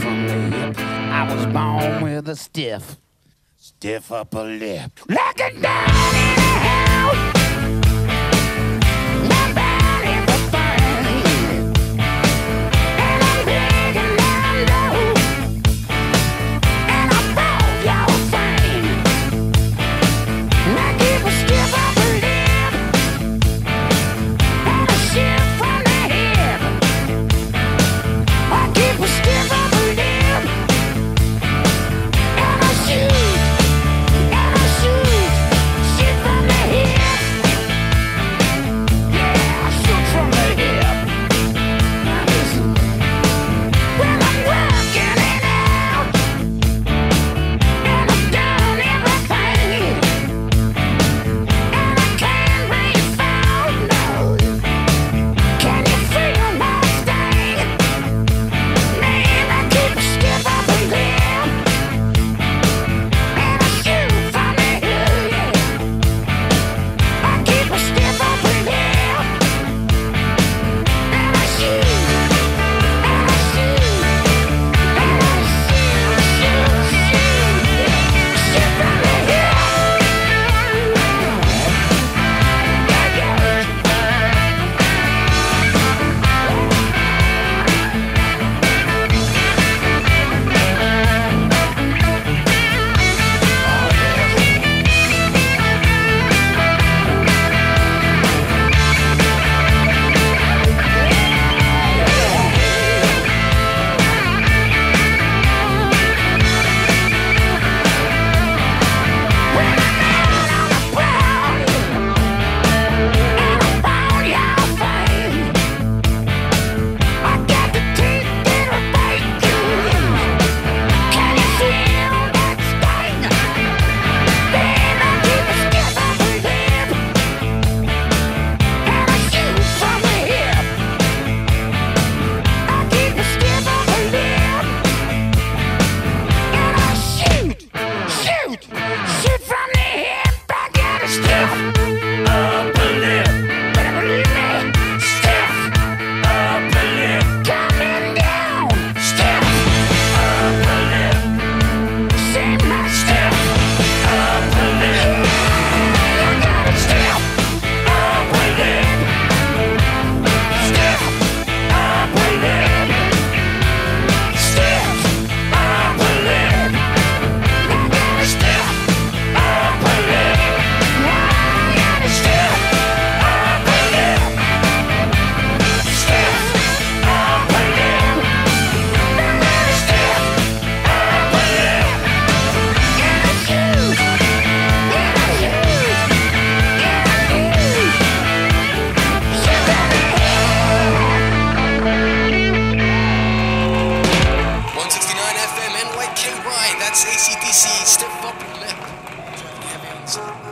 from the hip. I was born with a stiff, stiff upper lip. Looking down dog in a That's ACDC, step up and lift.